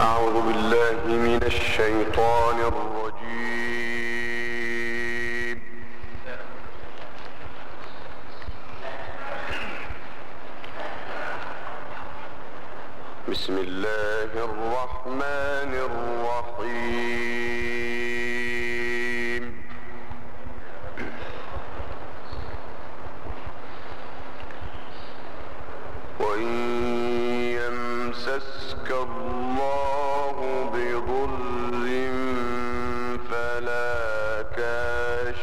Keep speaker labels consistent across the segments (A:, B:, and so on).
A: أعوذ بالله من الشيطان الرجيم. بسم الله الرحمن الرحيم. وإن يمسسك الله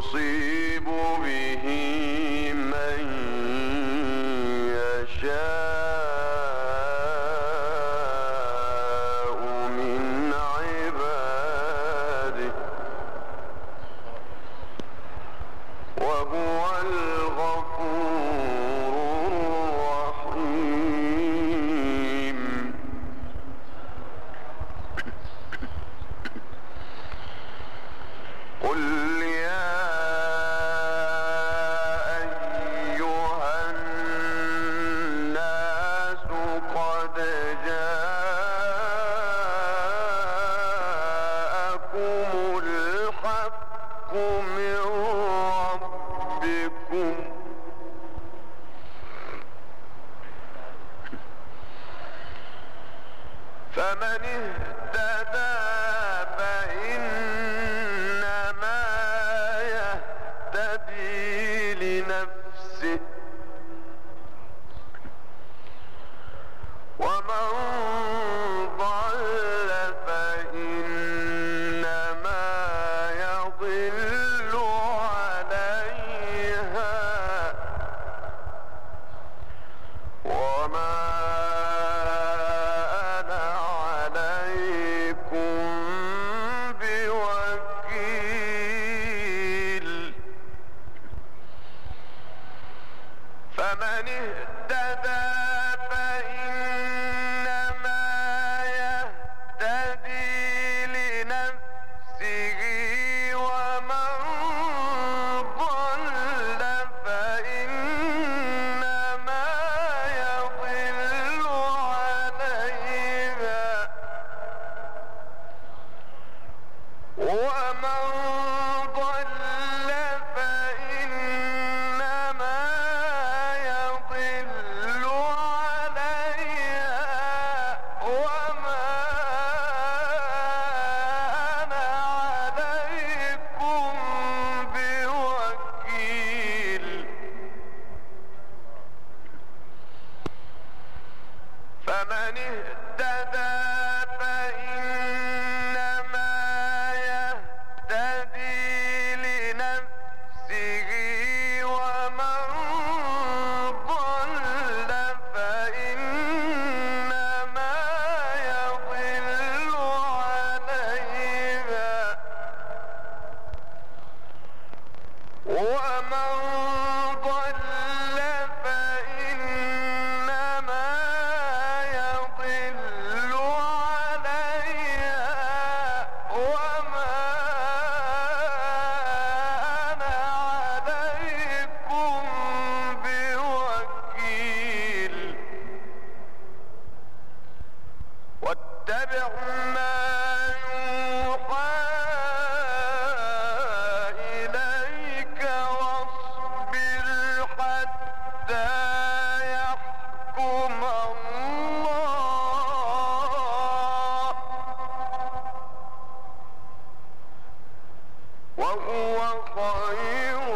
A: يصيب به من يشاء من عباده فمن اهتدى فإنما يهتدي لنفسه. فمن اهتدى وهو خير